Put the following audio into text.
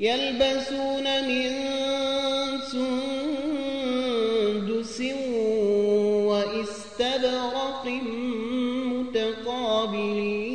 يلبسون من سندس وإستبرق متقابلين.